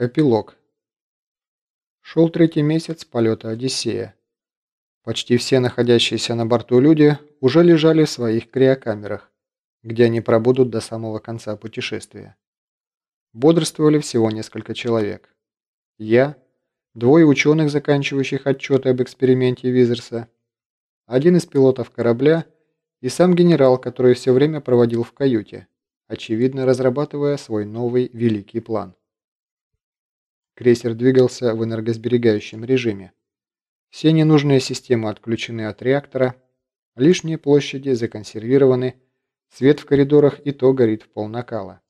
Эпилог. Шел третий месяц полета «Одиссея». Почти все находящиеся на борту люди уже лежали в своих криокамерах, где они пробудут до самого конца путешествия. Бодрствовали всего несколько человек. Я, двое ученых, заканчивающих отчеты об эксперименте Визерса, один из пилотов корабля и сам генерал, который все время проводил в каюте, очевидно разрабатывая свой новый великий план. Крейсер двигался в энергосберегающем режиме. Все ненужные системы отключены от реактора, лишние площади законсервированы, свет в коридорах и то горит в пол накала.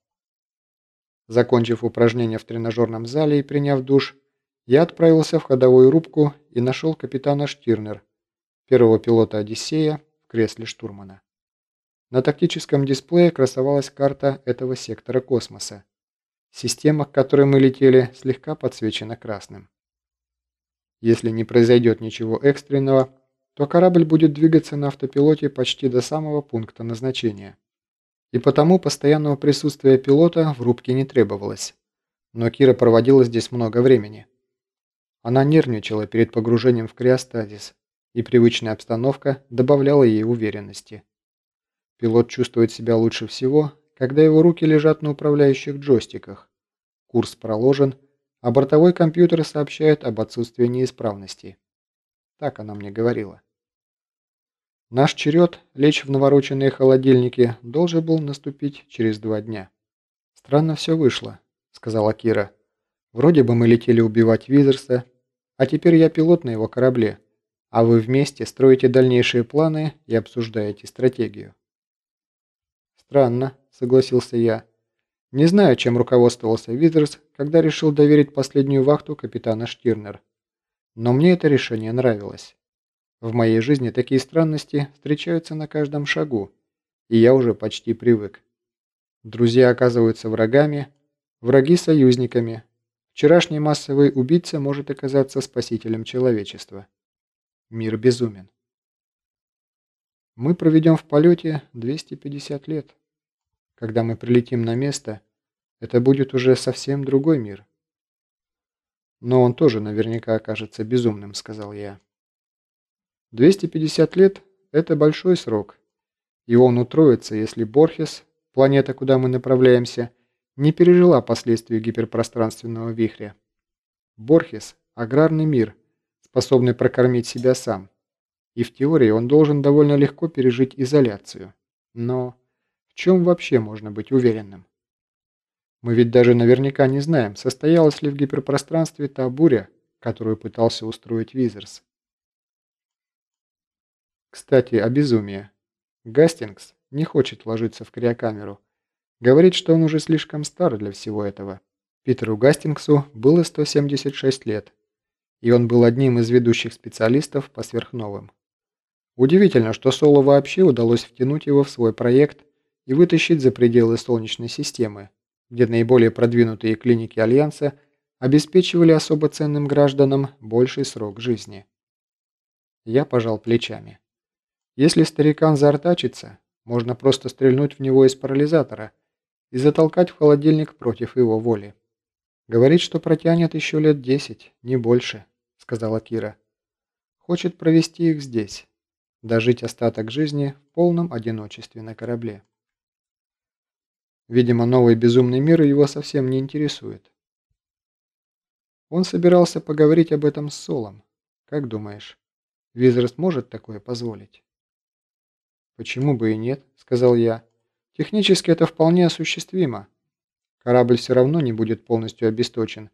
Закончив упражнение в тренажерном зале и приняв душ, я отправился в ходовую рубку и нашел капитана Штирнер, первого пилота «Одиссея» в кресле штурмана. На тактическом дисплее красовалась карта этого сектора космоса. Система, к которой мы летели, слегка подсвечена красным. Если не произойдет ничего экстренного, то корабль будет двигаться на автопилоте почти до самого пункта назначения. И потому постоянного присутствия пилота в рубке не требовалось. Но Кира проводила здесь много времени. Она нервничала перед погружением в криостазис, и привычная обстановка добавляла ей уверенности. Пилот чувствует себя лучше всего, когда его руки лежат на управляющих джойстиках. Курс проложен, а бортовой компьютер сообщает об отсутствии неисправностей. Так она мне говорила. Наш черед лечь в навороченные холодильники должен был наступить через два дня. Странно все вышло, сказала Кира. Вроде бы мы летели убивать Визерса, а теперь я пилот на его корабле, а вы вместе строите дальнейшие планы и обсуждаете стратегию. Странно, согласился я. Не знаю, чем руководствовался Визерс, когда решил доверить последнюю вахту капитана Штирнер. Но мне это решение нравилось. В моей жизни такие странности встречаются на каждом шагу, и я уже почти привык. Друзья оказываются врагами, враги союзниками. Вчерашний массовый убийца может оказаться спасителем человечества. Мир безумен. Мы проведем в полете 250 лет. Когда мы прилетим на место, это будет уже совсем другой мир. Но он тоже наверняка окажется безумным, сказал я. 250 лет – это большой срок, и он утроится, если Борхес, планета, куда мы направляемся, не пережила последствий гиперпространственного вихря. Борхес – аграрный мир, способный прокормить себя сам, и в теории он должен довольно легко пережить изоляцию. Но чем вообще можно быть уверенным? Мы ведь даже наверняка не знаем, состоялась ли в гиперпространстве та буря, которую пытался устроить Визерс. Кстати, о безумии. Гастингс не хочет ложиться в криокамеру. Говорит, что он уже слишком стар для всего этого. Питеру Гастингсу было 176 лет, и он был одним из ведущих специалистов по сверхновым. Удивительно, что Соло вообще удалось втянуть его в свой проект и вытащить за пределы Солнечной системы, где наиболее продвинутые клиники Альянса обеспечивали особо ценным гражданам больший срок жизни. Я пожал плечами. Если старикан заортачится, можно просто стрельнуть в него из парализатора и затолкать в холодильник против его воли. Говорит, что протянет еще лет десять, не больше, сказала Кира. Хочет провести их здесь, дожить остаток жизни в полном одиночестве на корабле. Видимо, новый безумный мир его совсем не интересует. Он собирался поговорить об этом с Солом. Как думаешь, Визер сможет такое позволить? Почему бы и нет, сказал я. Технически это вполне осуществимо. Корабль все равно не будет полностью обесточен,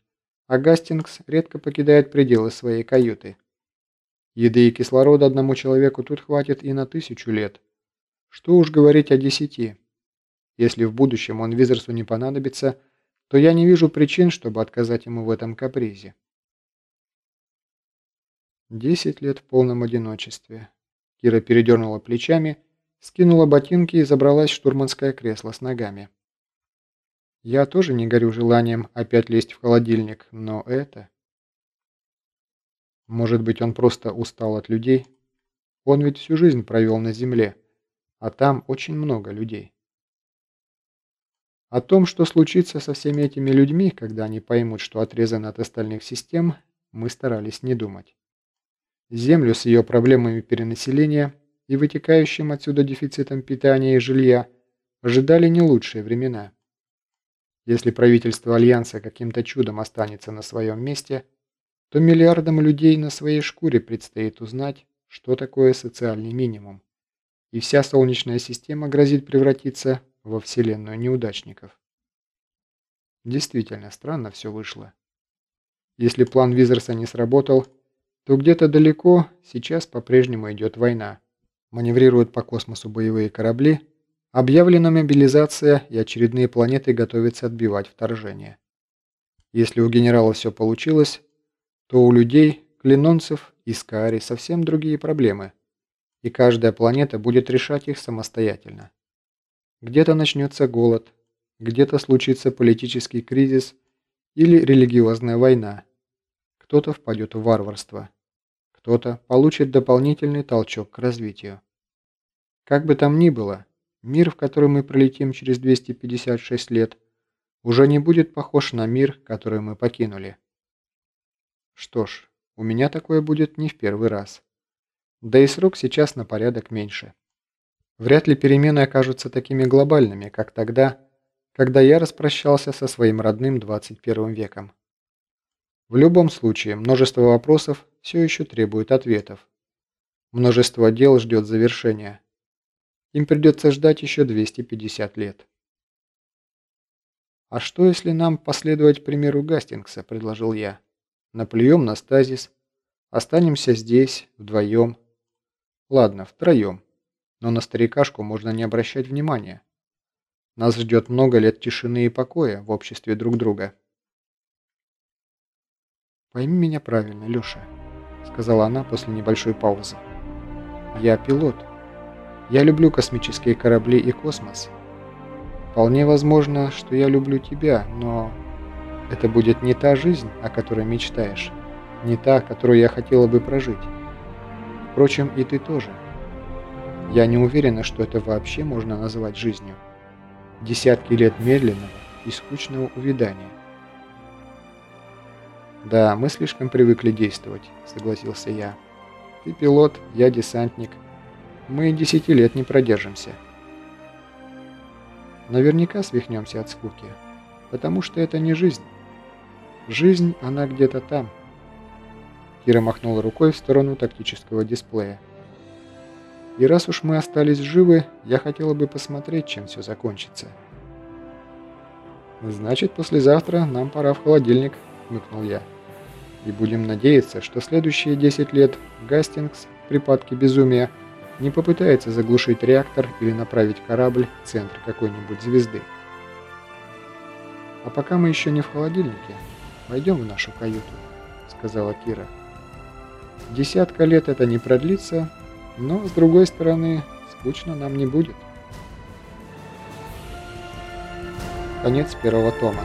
а Гастингс редко покидает пределы своей каюты. Еды и кислорода одному человеку тут хватит и на тысячу лет. Что уж говорить о десяти. Если в будущем он Визерсу не понадобится, то я не вижу причин, чтобы отказать ему в этом капризе. Десять лет в полном одиночестве. Кира передернула плечами, скинула ботинки и забралась в штурманское кресло с ногами. Я тоже не горю желанием опять лезть в холодильник, но это... Может быть, он просто устал от людей? Он ведь всю жизнь провел на земле, а там очень много людей. О том, что случится со всеми этими людьми, когда они поймут, что отрезаны от остальных систем, мы старались не думать. Землю с ее проблемами перенаселения и вытекающим отсюда дефицитом питания и жилья ожидали не лучшие времена. Если правительство Альянса каким-то чудом останется на своем месте, то миллиардам людей на своей шкуре предстоит узнать, что такое социальный минимум, и вся Солнечная система грозит превратиться во вселенную неудачников. Действительно, странно все вышло. Если план Визерса не сработал, то где-то далеко сейчас по-прежнему идет война. Маневрируют по космосу боевые корабли, Объявлена мобилизация, и очередные планеты готовятся отбивать вторжение. Если у генерала все получилось, то у людей, клинонцев и скари совсем другие проблемы, и каждая планета будет решать их самостоятельно. Где-то начнется голод, где-то случится политический кризис или религиозная война, кто-то впадет в варварство, кто-то получит дополнительный толчок к развитию. Как бы там ни было, Мир, в который мы пролетим через 256 лет, уже не будет похож на мир, который мы покинули. Что ж, у меня такое будет не в первый раз. Да и срок сейчас на порядок меньше. Вряд ли перемены окажутся такими глобальными, как тогда, когда я распрощался со своим родным 21 веком. В любом случае, множество вопросов все еще требует ответов. Множество дел ждет завершения. Им придется ждать еще 250 лет. «А что, если нам последовать примеру Гастингса?» – предложил я. «Наплюем на стазис. Останемся здесь, вдвоем. Ладно, втроем. Но на старикашку можно не обращать внимания. Нас ждет много лет тишины и покоя в обществе друг друга». «Пойми меня правильно, Леша», – сказала она после небольшой паузы. «Я пилот». Я люблю космические корабли и космос. Вполне возможно, что я люблю тебя, но это будет не та жизнь, о которой мечтаешь, не та, которую я хотела бы прожить. Впрочем, и ты тоже. Я не уверена, что это вообще можно назвать жизнью. Десятки лет медленного и скучного увядания. «Да, мы слишком привыкли действовать», — согласился я. «Ты пилот, я десантник, мы десяти лет не продержимся. Наверняка свихнемся от скуки, потому что это не жизнь. Жизнь, она где-то там. Кира махнула рукой в сторону тактического дисплея. И раз уж мы остались живы, я хотела бы посмотреть, чем все закончится. «Значит, послезавтра нам пора в холодильник», — хмыкнул я. «И будем надеяться, что следующие 10 лет Гастингс в припадке безумия — не попытается заглушить реактор или направить корабль в центр какой-нибудь звезды. «А пока мы еще не в холодильнике, пойдем в нашу каюту», — сказала Кира. «Десятка лет это не продлится, но, с другой стороны, скучно нам не будет». Конец первого тома.